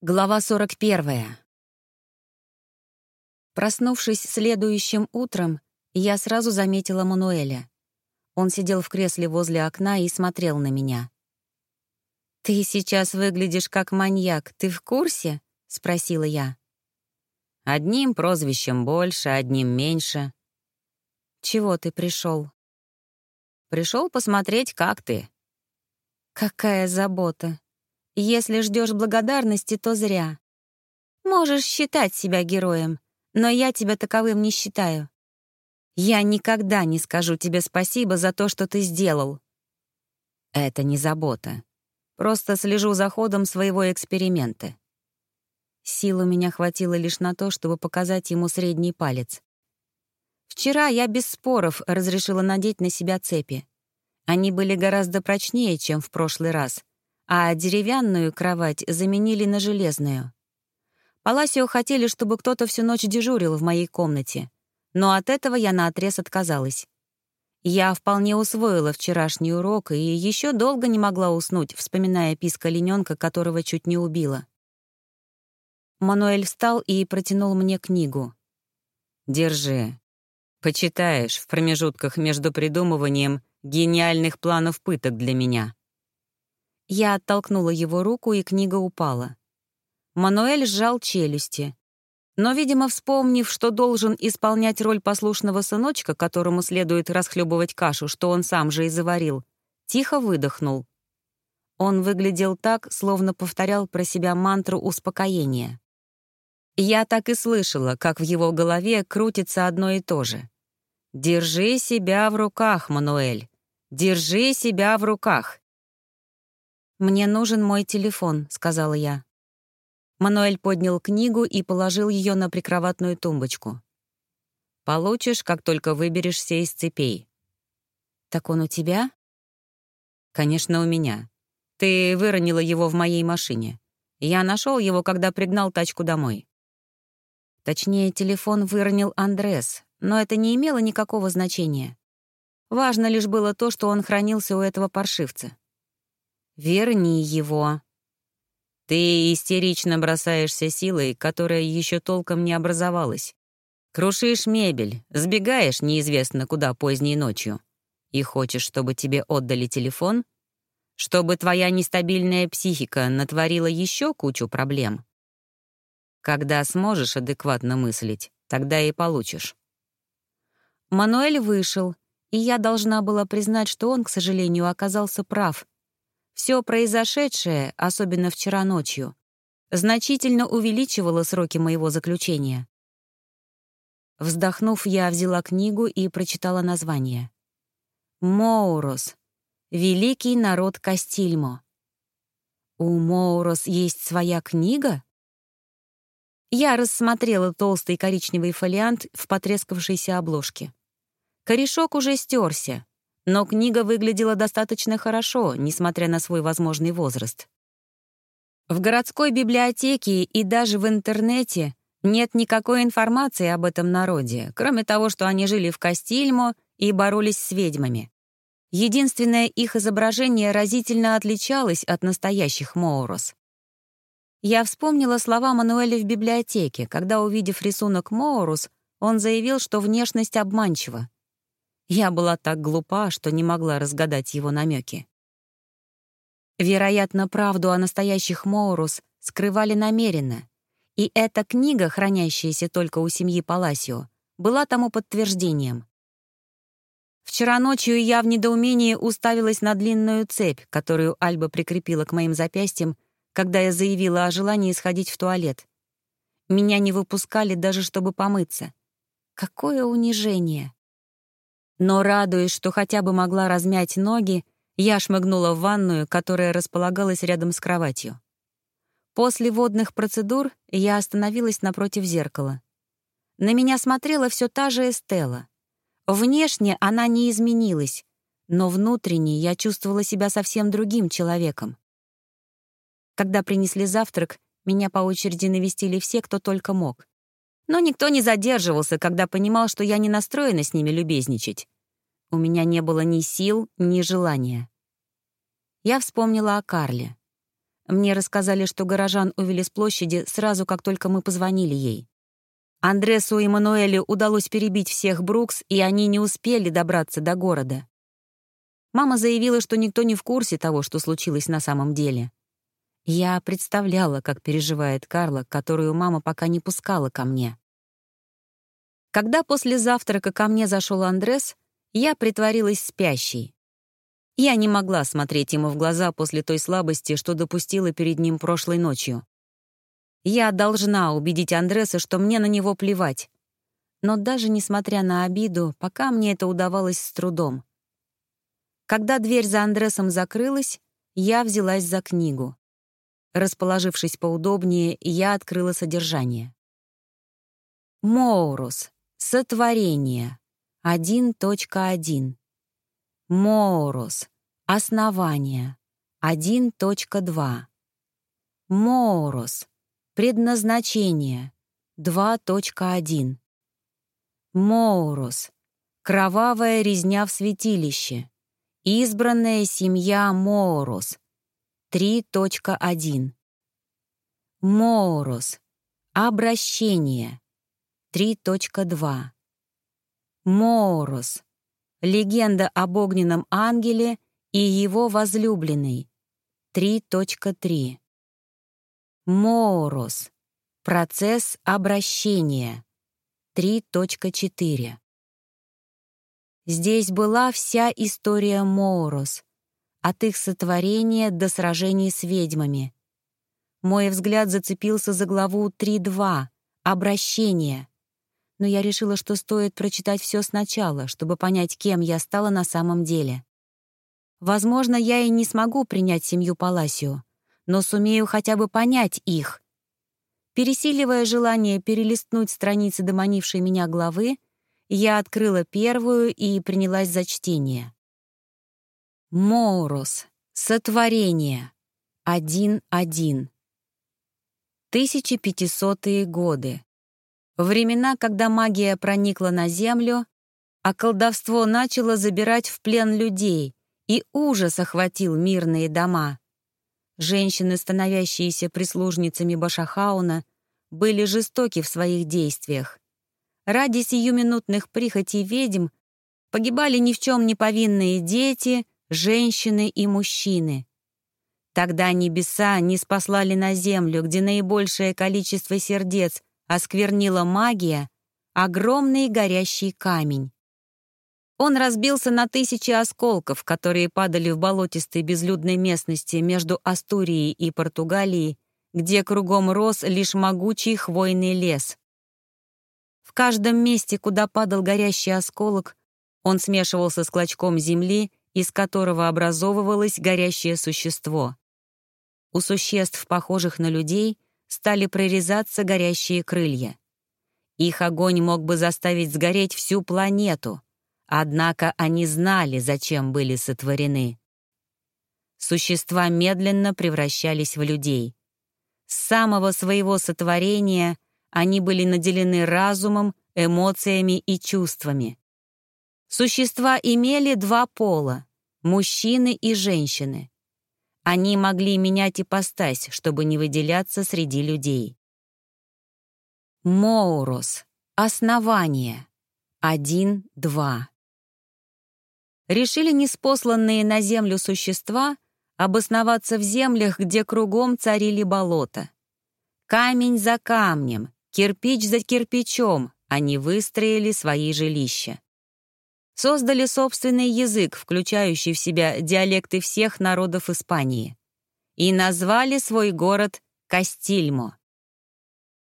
Глава 41. Проснувшись следующим утром, я сразу заметила Мануэля. Он сидел в кресле возле окна и смотрел на меня. «Ты сейчас выглядишь как маньяк, ты в курсе?» — спросила я. «Одним прозвищем больше, одним меньше». «Чего ты пришел? Пришел посмотреть, как ты». «Какая забота!» Если ждешь благодарности, то зря. Можешь считать себя героем, но я тебя таковым не считаю. Я никогда не скажу тебе спасибо за то, что ты сделал. Это не забота. Просто слежу за ходом своего эксперимента. Сил у меня хватило лишь на то, чтобы показать ему средний палец. Вчера я без споров разрешила надеть на себя цепи. Они были гораздо прочнее, чем в прошлый раз а деревянную кровать заменили на железную. Паласио хотели, чтобы кто-то всю ночь дежурил в моей комнате, но от этого я наотрез отказалась. Я вполне усвоила вчерашний урок и еще долго не могла уснуть, вспоминая писк олененка, которого чуть не убила. Мануэль встал и протянул мне книгу. «Держи. Почитаешь в промежутках между придумыванием гениальных планов пыток для меня». Я оттолкнула его руку, и книга упала. Мануэль сжал челюсти. Но, видимо, вспомнив, что должен исполнять роль послушного сыночка, которому следует расхлебывать кашу, что он сам же и заварил, тихо выдохнул. Он выглядел так, словно повторял про себя мантру успокоения. Я так и слышала, как в его голове крутится одно и то же. «Держи себя в руках, Мануэль. Держи себя в руках. «Мне нужен мой телефон», — сказала я. Мануэль поднял книгу и положил ее на прикроватную тумбочку. «Получишь, как только выберешься из цепей». «Так он у тебя?» «Конечно, у меня. Ты выронила его в моей машине. Я нашел его, когда пригнал тачку домой». Точнее, телефон выронил Андрес, но это не имело никакого значения. Важно лишь было то, что он хранился у этого паршивца. Верни его. Ты истерично бросаешься силой, которая еще толком не образовалась. Крушишь мебель, сбегаешь неизвестно куда поздней ночью. И хочешь, чтобы тебе отдали телефон? Чтобы твоя нестабильная психика натворила еще кучу проблем? Когда сможешь адекватно мыслить, тогда и получишь. Мануэль вышел, и я должна была признать, что он, к сожалению, оказался прав — все произошедшее, особенно вчера ночью, значительно увеличивало сроки моего заключения. Вздохнув, я взяла книгу и прочитала название. «Моурос. Великий народ Кастильмо». «У Моурос есть своя книга?» Я рассмотрела толстый коричневый фолиант в потрескавшейся обложке. Корешок уже стерся, но книга выглядела достаточно хорошо, несмотря на свой возможный возраст. В городской библиотеке и даже в интернете нет никакой информации об этом народе, кроме того, что они жили в Кастильмо и боролись с ведьмами. Единственное их изображение разительно отличалось от настоящих Моурус. Я вспомнила слова Мануэля в библиотеке, когда, увидев рисунок Моурус, он заявил, что внешность обманчива. Я была так глупа, что не могла разгадать его намеки. Вероятно, правду о настоящих Моурус скрывали намеренно, и эта книга, хранящаяся только у семьи Паласио, была тому подтверждением. Вчера ночью я в недоумении уставилась на длинную цепь, которую Альба прикрепила к моим запястьям, когда я заявила о желании сходить в туалет. Меня не выпускали даже, чтобы помыться. Какое унижение! Но, радуясь, что хотя бы могла размять ноги, я шмыгнула в ванную, которая располагалась рядом с кроватью. После водных процедур я остановилась напротив зеркала. На меня смотрела все та же Эстела. Внешне она не изменилась, но внутренне я чувствовала себя совсем другим человеком. Когда принесли завтрак, меня по очереди навестили все, кто только мог. Но никто не задерживался, когда понимал, что я не настроена с ними любезничать. У меня не было ни сил, ни желания. Я вспомнила о Карле. Мне рассказали, что горожан увели с площади сразу, как только мы позвонили ей. Андресу и Мануэлю удалось перебить всех Брукс, и они не успели добраться до города. Мама заявила, что никто не в курсе того, что случилось на самом деле. Я представляла, как переживает Карла, которую мама пока не пускала ко мне. Когда после завтрака ко мне зашел Андрес, я притворилась спящей. Я не могла смотреть ему в глаза после той слабости, что допустила перед ним прошлой ночью. Я должна убедить Андреса, что мне на него плевать. Но даже несмотря на обиду, пока мне это удавалось с трудом. Когда дверь за Андресом закрылась, я взялась за книгу. Расположившись поудобнее, я открыла содержание. Моурус. Сотворение. 1.1. Моурус. Основание. 1.2. Моурус. Предназначение. 2.1. Моурус. Кровавая резня в святилище. Избранная семья Моурус. 3.1. Моурус. Обращение. 3.2. Моурус. Легенда об огненном ангеле и его возлюбленной. 3.3. Моурус. Процесс обращения. 3.4. Здесь была вся история Моурус, от их сотворения до сражений с ведьмами. Мой взгляд зацепился за главу 3.2 «Обращение», но я решила, что стоит прочитать все сначала, чтобы понять, кем я стала на самом деле. Возможно, я и не смогу принять семью Паласио, но сумею хотя бы понять их. Пересиливая желание перелистнуть страницы доманившей меня главы, я открыла первую и принялась за чтение. Моурус. Сотворение. 1.1. 1500-е годы. Времена, когда магия проникла на Землю, а колдовство начало забирать в плен людей, и ужас охватил мирные дома. Женщины, становящиеся прислужницами Башахауна, были жестоки в своих действиях. Ради сиюминутных прихотей ведьм погибали ни в чем не повинные дети, женщины и мужчины. Тогда небеса не спаслали на землю, где наибольшее количество сердец осквернила магия, огромный горящий камень. Он разбился на тысячи осколков, которые падали в болотистой безлюдной местности между Астурией и Португалией, где кругом рос лишь могучий хвойный лес. В каждом месте, куда падал горящий осколок, он смешивался с клочком земли, из которого образовывалось горящее существо. У существ, похожих на людей, стали прорезаться горящие крылья. Их огонь мог бы заставить сгореть всю планету, однако они знали, зачем были сотворены. Существа медленно превращались в людей. С самого своего сотворения они были наделены разумом, эмоциями и чувствами. Существа имели два пола — мужчины и женщины. Они могли менять ипостась, чтобы не выделяться среди людей. Моурос. Основание. 1-2. Решили неспосланные на землю существа обосноваться в землях, где кругом царили болота. Камень за камнем, кирпич за кирпичом они выстроили свои жилища создали собственный язык, включающий в себя диалекты всех народов Испании, и назвали свой город Кастильмо.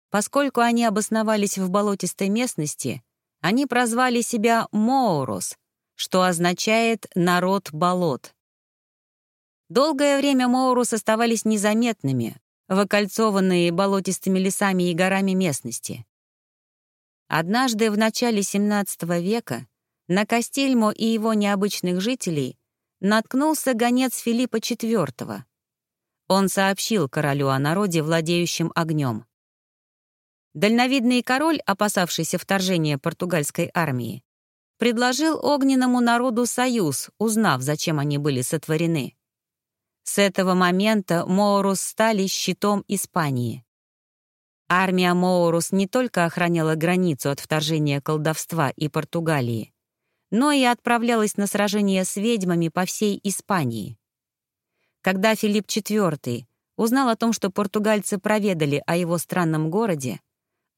Поскольку они обосновались в болотистой местности, они прозвали себя Моурус, что означает «народ болот». Долгое время Моурус оставались незаметными, окольцованные болотистыми лесами и горами местности. Однажды в начале XVII века на Кастильмо и его необычных жителей наткнулся гонец Филиппа IV. Он сообщил королю о народе, владеющем огнем. Дальновидный король, опасавшийся вторжения португальской армии, предложил огненному народу союз, узнав, зачем они были сотворены. С этого момента Моорус стали щитом Испании. Армия Моорус не только охраняла границу от вторжения колдовства и Португалии, но и отправлялась на сражения с ведьмами по всей Испании. Когда Филипп IV узнал о том, что португальцы проведали о его странном городе,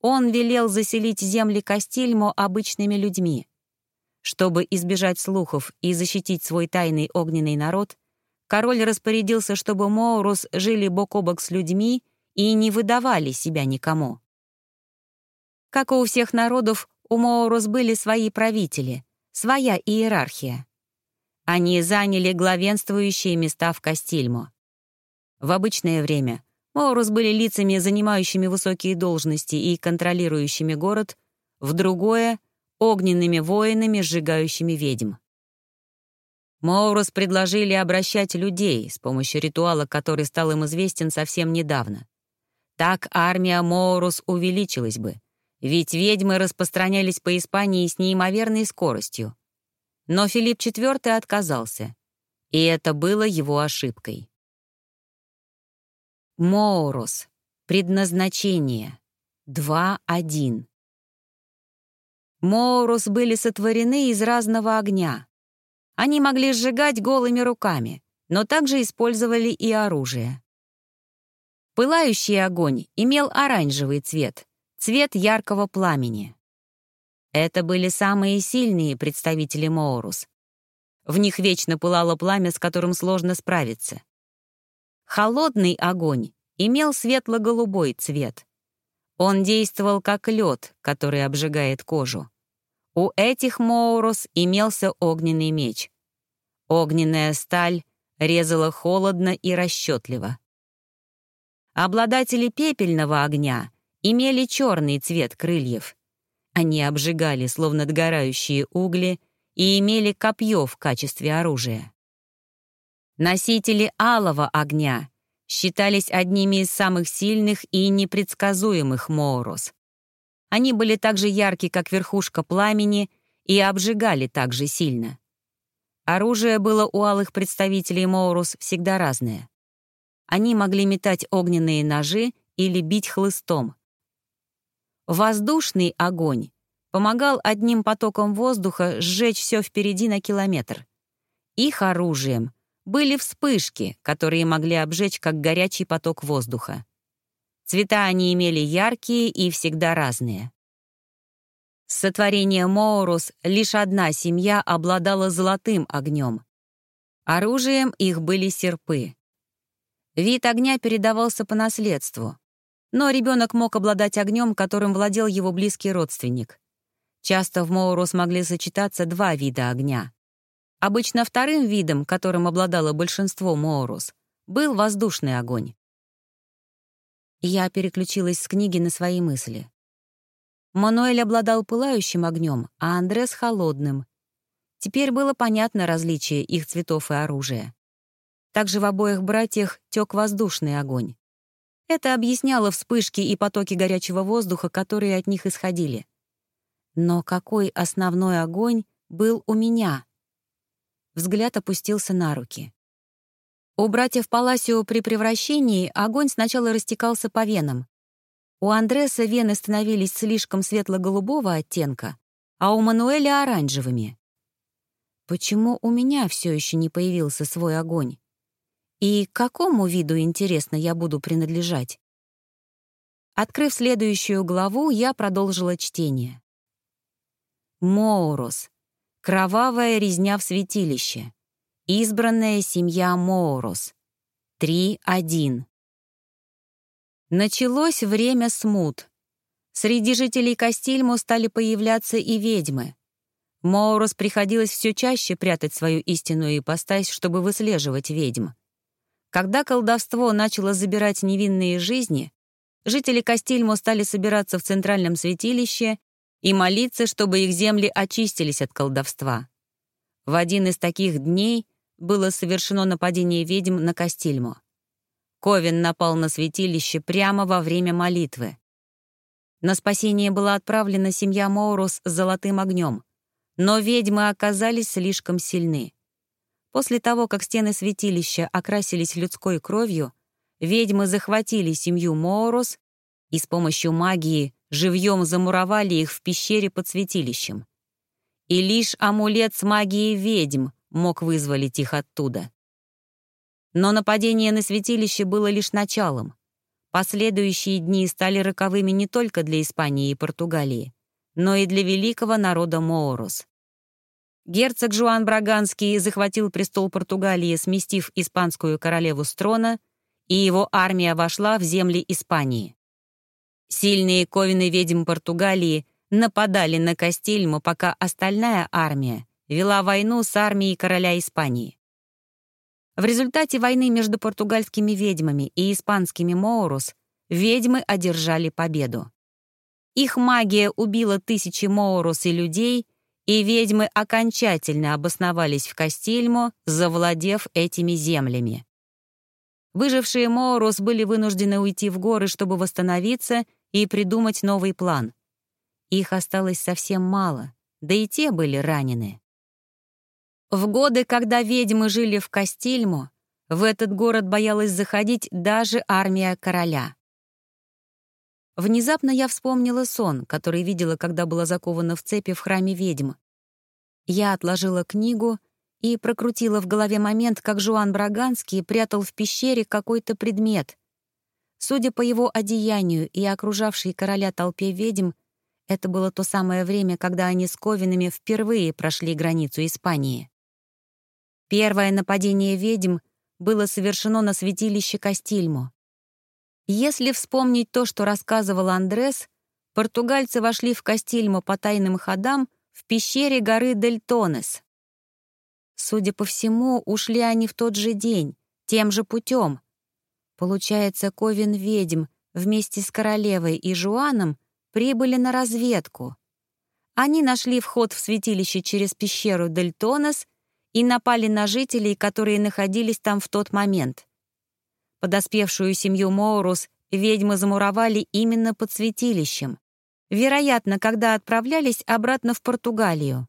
он велел заселить земли Кастильмо обычными людьми. Чтобы избежать слухов и защитить свой тайный огненный народ, король распорядился, чтобы Моурус жили бок о бок с людьми и не выдавали себя никому. Как и у всех народов, у Моурус были свои правители, своя иерархия. Они заняли главенствующие места в Кастильмо. В обычное время Моурус были лицами, занимающими высокие должности и контролирующими город, в другое — огненными воинами, сжигающими ведьм. Моурус предложили обращать людей с помощью ритуала, который стал им известен совсем недавно. Так армия Моурус увеличилась бы, ведь ведьмы распространялись по Испании с неимоверной скоростью. Но Филипп IV отказался, и это было его ошибкой. Моурус. Предназначение. 2.1. Моурус были сотворены из разного огня. Они могли сжигать голыми руками, но также использовали и оружие. Пылающий огонь имел оранжевый цвет, цвет яркого пламени. Это были самые сильные представители Моурус. В них вечно пылало пламя, с которым сложно справиться. Холодный огонь имел светло-голубой цвет. Он действовал как лед, который обжигает кожу. У этих Моурус имелся огненный меч. Огненная сталь резала холодно и расчетливо. Обладатели пепельного огня имели черный цвет крыльев. Они обжигали, словно догорающие угли, и имели копье в качестве оружия. Носители алого огня считались одними из самых сильных и непредсказуемых Моурос. Они были так же ярки, как верхушка пламени, и обжигали так же сильно. Оружие было у алых представителей Моурус всегда разное. Они могли метать огненные ножи или бить хлыстом. Воздушный огонь помогал одним потоком воздуха сжечь все впереди на километр. Их оружием были вспышки, которые могли обжечь как горячий поток воздуха. Цвета они имели яркие и всегда разные. С сотворения Моурус лишь одна семья обладала золотым огнем. Оружием их были серпы. Вид огня передавался по наследству. Но ребенок мог обладать огнем, которым владел его близкий родственник. Часто в Моурус могли сочетаться два вида огня. Обычно вторым видом, которым обладало большинство Моурус, был воздушный огонь. Я переключилась с книги на свои мысли. Мануэль обладал пылающим огнем, а Андрес — холодным. Теперь было понятно различие их цветов и оружия. Также в обоих братьях тек воздушный огонь. Это объясняло вспышки и потоки горячего воздуха, которые от них исходили. Но какой основной огонь был у меня? Взгляд опустился на руки. У братьев Паласио при превращении огонь сначала растекался по венам. У Андреса вены становились слишком светло-голубого оттенка, а у Мануэля — оранжевыми. Почему у меня все еще не появился свой огонь? И к какому виду, интересно, я буду принадлежать? Открыв следующую главу, я продолжила чтение. Моурус. Кровавая резня в святилище. Избранная семья Моурус. 3.1. Началось время смут. Среди жителей Кастильмо стали появляться и ведьмы. Моурус приходилось все чаще прятать свою истинную ипостась, чтобы выслеживать ведьм. Когда колдовство начало забирать невинные жизни, жители Кастильмо стали собираться в центральном святилище и молиться, чтобы их земли очистились от колдовства. В один из таких дней было совершено нападение ведьм на Кастильмо. Ковен напал на святилище прямо во время молитвы. На спасение была отправлена семья Моурус с золотым огнем, но ведьмы оказались слишком сильны. После того, как стены святилища окрасились людской кровью, ведьмы захватили семью Моорус и с помощью магии живьем замуровали их в пещере под святилищем. И лишь амулет с магией ведьм мог вызволить их оттуда. Но нападение на святилище было лишь началом. Последующие дни стали роковыми не только для Испании и Португалии, но и для великого народа Моорус. Герцог Жуан Браганский захватил престол Португалии, сместив испанскую королеву с трона, и его армия вошла в земли Испании. Сильные ковены ведьм Португалии нападали на Кастильму, пока остальная армия вела войну с армией короля Испании. В результате войны между португальскими ведьмами и испанскими Моурус ведьмы одержали победу. Их магия убила тысячи Моурус и людей — и ведьмы окончательно обосновались в Кастильмо, завладев этими землями. Выжившие Моорус были вынуждены уйти в горы, чтобы восстановиться и придумать новый план. Их осталось совсем мало, да и те были ранены. В годы, когда ведьмы жили в Кастильмо, в этот город боялась заходить даже армия короля. Внезапно я вспомнила сон, который видела, когда была закована в цепи в храме ведьм. Я отложила книгу и прокрутила в голове момент, как Жуан Браганский прятал в пещере какой-то предмет. Судя по его одеянию и окружавшей короля толпе ведьм, это было то самое время, когда они с Ковинами впервые прошли границу Испании. Первое нападение ведьм было совершено на святилище Кастильмо. Если вспомнить то, что рассказывал Андрес, португальцы вошли в Кастильмо по тайным ходам в пещере горы Дель Тонес. Судя по всему, ушли они в тот же день, тем же путем. Получается, Ковен ведьм вместе с королевой и Жуаном прибыли на разведку. Они нашли вход в святилище через пещеру Дель Тонес и напали на жителей, которые находились там в тот момент. Подоспевшую семью Моурус ведьмы замуровали именно под святилищем, вероятно, когда отправлялись обратно в Португалию.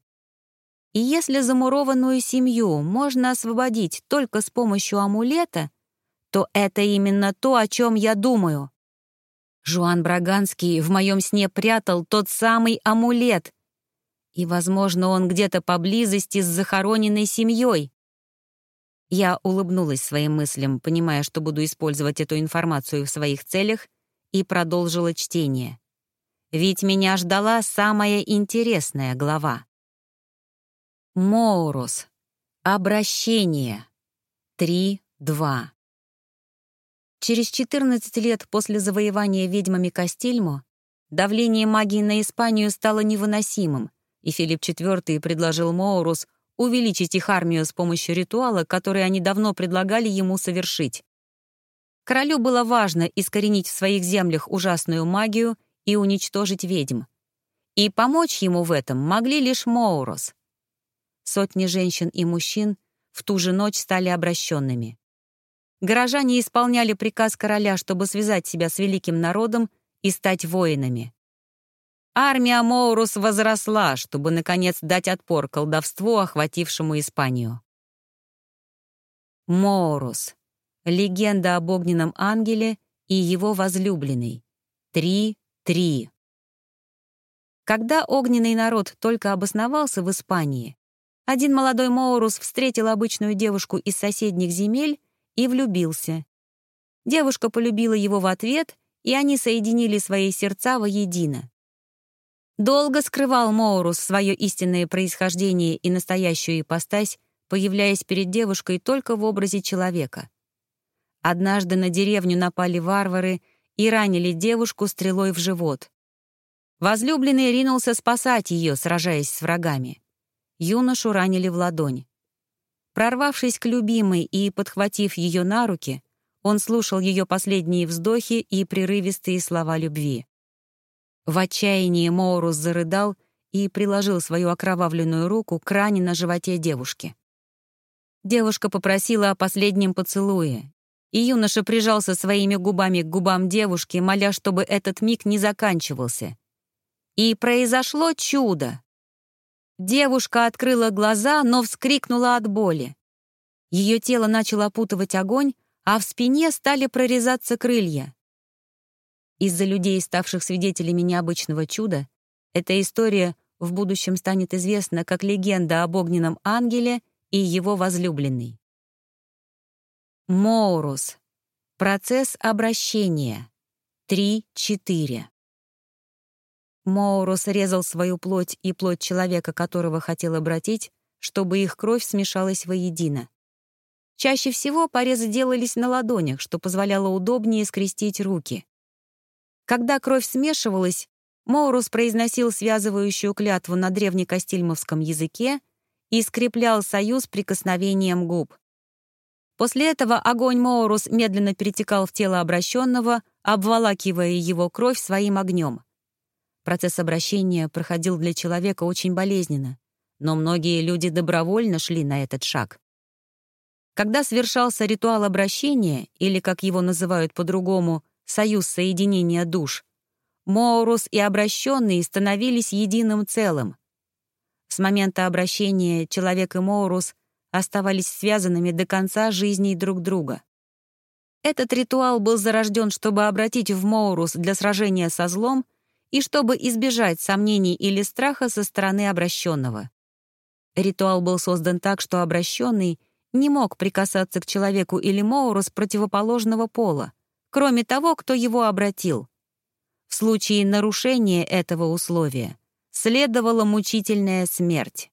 И если замурованную семью можно освободить только с помощью амулета, то это именно то, о чем я думаю. Жуан Браганский в моем сне прятал тот самый амулет. И, возможно, он где-то поблизости с захороненной семьей. Я улыбнулась своим мыслям, понимая, что буду использовать эту информацию в своих целях, и продолжила чтение. Ведь меня ждала самая интересная глава. Моурус. Обращение. 3.2. Через 14 лет после завоевания ведьмами Кастильмо давление магии на Испанию стало невыносимым, и Филипп IV предложил Моурус увеличить их армию с помощью ритуала, который они давно предлагали ему совершить. Королю было важно искоренить в своих землях ужасную магию и уничтожить ведьм. И помочь ему в этом могли лишь Моурос. Сотни женщин и мужчин в ту же ночь стали обращенными. Горожане исполняли приказ короля, чтобы связать себя с великим народом и стать воинами. Армия Моурус возросла, чтобы, наконец, дать отпор колдовству, охватившему Испанию. Моурус. Легенда об огненном ангеле и его возлюбленной. Три-три. Когда огненный народ только обосновался в Испании, один молодой Моурус встретил обычную девушку из соседних земель и влюбился. Девушка полюбила его в ответ, и они соединили свои сердца воедино. Долго скрывал Моурус свое истинное происхождение и настоящую ипостась, появляясь перед девушкой только в образе человека. Однажды на деревню напали варвары и ранили девушку стрелой в живот. Возлюбленный ринулся спасать ее, сражаясь с врагами. Юношу ранили в ладонь. Прорвавшись к любимой и подхватив ее на руки, он слушал ее последние вздохи и прерывистые слова любви. В отчаянии Моурус зарыдал и приложил свою окровавленную руку к ране на животе девушки. Девушка попросила о последнем поцелуе, и юноша прижался своими губами к губам девушки, моля, чтобы этот миг не заканчивался. И произошло чудо. Девушка открыла глаза, но вскрикнула от боли. Ее тело начало опутывать огонь, а в спине стали прорезаться крылья. Из-за людей, ставших свидетелями необычного чуда, эта история в будущем станет известна как легенда об огненном ангеле и его возлюбленной. Моурус. Процесс обращения. 3-4. Моурус резал свою плоть и плоть человека, которого хотел обратить, чтобы их кровь смешалась воедино. Чаще всего порезы делались на ладонях, что позволяло удобнее скрестить руки. Когда кровь смешивалась, Моурус произносил связывающую клятву на древнекостильмовском языке и скреплял союз прикосновением губ. После этого огонь Моурус медленно перетекал в тело обращенного, обволакивая его кровь своим огнем. Процесс обращения проходил для человека очень болезненно, но многие люди добровольно шли на этот шаг. Когда совершался ритуал обращения, или, как его называют по-другому, союз соединения душ, Моурус и обращенные становились единым целым. С момента обращения человек и Моурус оставались связанными до конца жизней друг друга. Этот ритуал был зарожден, чтобы обратить в Моурус для сражения со злом и чтобы избежать сомнений или страха со стороны обращенного. Ритуал был создан так, что обращенный — не мог прикасаться к человеку или Моурус противоположного пола, кроме того, кто его обратил. В случае нарушения этого условия следовала мучительная смерть.